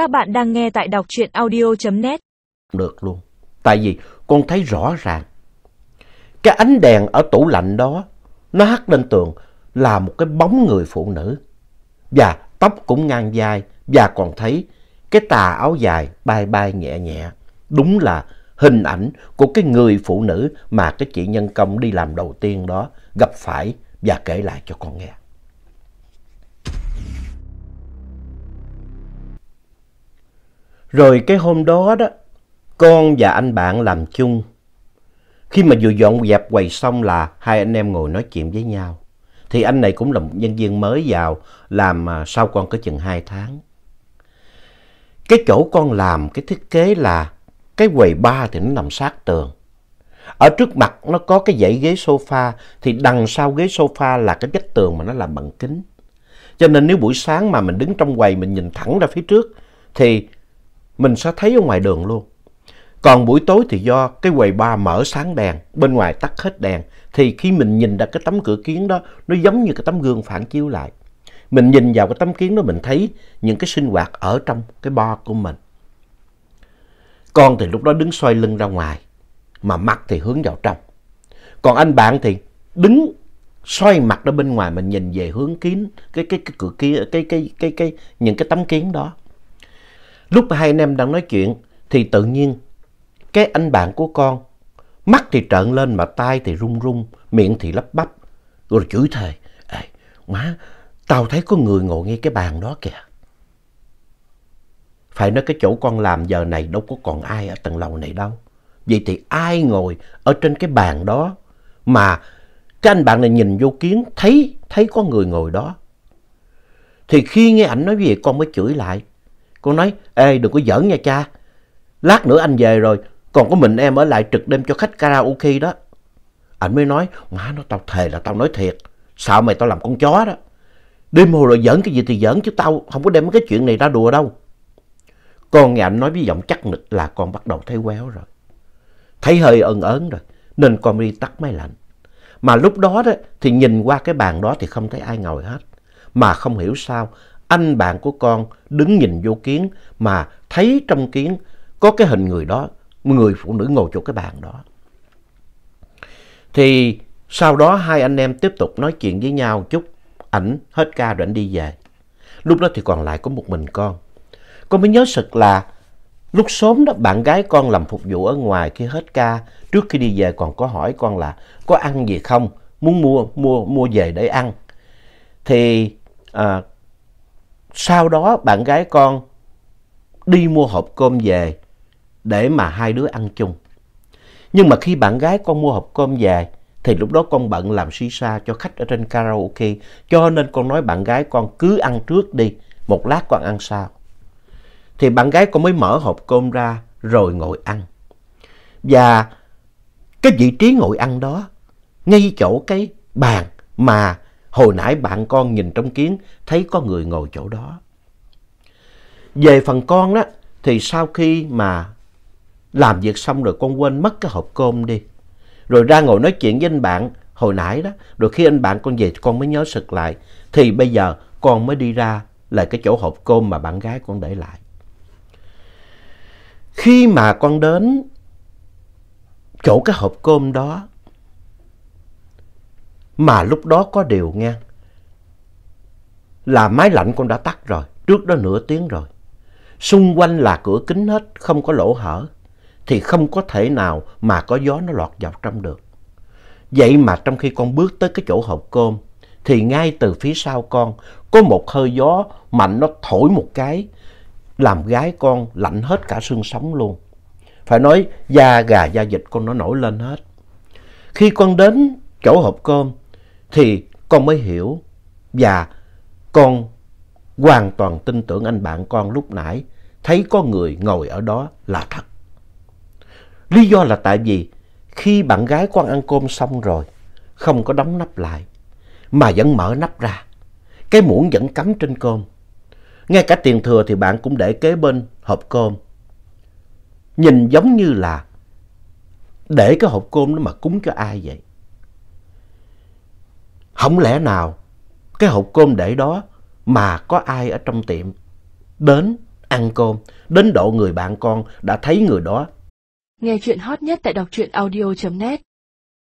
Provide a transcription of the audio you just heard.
Các bạn đang nghe tại đọc truyện audio.net. Được luôn. Tại vì con thấy rõ ràng. Cái ánh đèn ở tủ lạnh đó, nó hắt lên tường là một cái bóng người phụ nữ. Và tóc cũng ngang vai và còn thấy cái tà áo dài bay bay nhẹ nhẹ. Đúng là hình ảnh của cái người phụ nữ mà cái chị nhân công đi làm đầu tiên đó gặp phải và kể lại cho con nghe. Rồi cái hôm đó đó, con và anh bạn làm chung. Khi mà vừa dọn dẹp quầy xong là hai anh em ngồi nói chuyện với nhau. Thì anh này cũng là một nhân viên mới vào làm à, sau con có chừng hai tháng. Cái chỗ con làm cái thiết kế là cái quầy ba thì nó nằm sát tường. Ở trước mặt nó có cái dãy ghế sofa thì đằng sau ghế sofa là cái vách tường mà nó làm bằng kính. Cho nên nếu buổi sáng mà mình đứng trong quầy mình nhìn thẳng ra phía trước thì mình sẽ thấy ở ngoài đường luôn. Còn buổi tối thì do cái quầy bar mở sáng đèn, bên ngoài tắt hết đèn, thì khi mình nhìn ra cái tấm cửa kiến đó, nó giống như cái tấm gương phản chiếu lại. Mình nhìn vào cái tấm kiến đó mình thấy những cái sinh hoạt ở trong cái bar của mình. Con thì lúc đó đứng xoay lưng ra ngoài, mà mặt thì hướng vào trong. Còn anh bạn thì đứng xoay mặt ra bên ngoài mình nhìn về hướng kiến cái cái cái cửa kia cái cái cái cái những cái tấm kiến đó. Lúc hai anh em đang nói chuyện thì tự nhiên cái anh bạn của con mắt thì trợn lên mà tay thì run run, miệng thì lắp bắp rồi chửi thề. Ê, má, tao thấy có người ngồi ngay cái bàn đó kìa. Phải nói cái chỗ con làm giờ này đâu có còn ai ở tầng lầu này đâu. Vậy thì ai ngồi ở trên cái bàn đó mà cái anh bạn này nhìn vô kiến thấy thấy có người ngồi đó. Thì khi nghe ảnh nói gì con mới chửi lại. Con nói, ê đừng có giỡn nha cha. Lát nữa anh về rồi, còn có mình em ở lại trực đêm cho khách karaoke đó. Anh mới nói, má nó tao thề là tao nói thiệt. Sao mày tao làm con chó đó. Đêm hồ rồi giỡn cái gì thì giỡn chứ tao không có đem cái chuyện này ra đùa đâu. Con nghe anh nói với giọng chắc nịch là con bắt đầu thấy quéo rồi. Thấy hơi ẩn ớn rồi, nên con đi tắt máy lạnh. Mà lúc đó đó thì nhìn qua cái bàn đó thì không thấy ai ngồi hết. Mà không hiểu sao anh bạn của con đứng nhìn vô kiến mà thấy trong kiến có cái hình người đó, người phụ nữ ngồi chỗ cái bàn đó. Thì sau đó hai anh em tiếp tục nói chuyện với nhau chút, ảnh hết ca rồi ảnh đi về. Lúc đó thì còn lại có một mình con. Con mới nhớ sực là lúc sớm đó bạn gái con làm phục vụ ở ngoài khi hết ca, trước khi đi về còn có hỏi con là có ăn gì không, muốn mua mua mua về để ăn. Thì à, sau đó bạn gái con đi mua hộp cơm về để mà hai đứa ăn chung. Nhưng mà khi bạn gái con mua hộp cơm về thì lúc đó con bận làm shisha cho khách ở trên karaoke. Cho nên con nói bạn gái con cứ ăn trước đi, một lát con ăn sau. Thì bạn gái con mới mở hộp cơm ra rồi ngồi ăn. Và cái vị trí ngồi ăn đó, ngay chỗ cái bàn mà hồi nãy bạn con nhìn trong kiến thấy có người ngồi chỗ đó. Về phần con đó, thì sau khi mà làm việc xong rồi con quên mất cái hộp cơm đi. Rồi ra ngồi nói chuyện với anh bạn hồi nãy đó. Rồi khi anh bạn con về con mới nhớ sực lại. Thì bây giờ con mới đi ra lại cái chỗ hộp cơm mà bạn gái con để lại. Khi mà con đến chỗ cái hộp cơm đó mà lúc đó có điều nghe là máy lạnh con đã tắt rồi, trước đó nửa tiếng rồi. Xung quanh là cửa kính hết, không có lỗ hở thì không có thể nào mà có gió nó lọt vào trong được. Vậy mà trong khi con bước tới cái chỗ hộp cơm thì ngay từ phía sau con có một hơi gió mạnh nó thổi một cái làm gái con lạnh hết cả xương sống luôn. Phải nói da gà da dịch con nó nổi lên hết. Khi con đến chỗ hộp cơm thì con mới hiểu và con hoàn toàn tin tưởng anh bạn con lúc nãy thấy có người ngồi ở đó là thật. Lý do là tại vì khi bạn gái con ăn cơm xong rồi, không có đóng nắp lại, mà vẫn mở nắp ra. Cái muỗng vẫn cắm trên cơm. Ngay cả tiền thừa thì bạn cũng để kế bên hộp cơm. Nhìn giống như là để cái hộp cơm đó mà cúng cho ai vậy. Không lẽ nào cái hộp cơm để đó mà có ai ở trong tiệm đến ăn cơm, đến độ người bạn con đã thấy người đó? Nghe chuyện hot nhất tại đọc truyện audio.net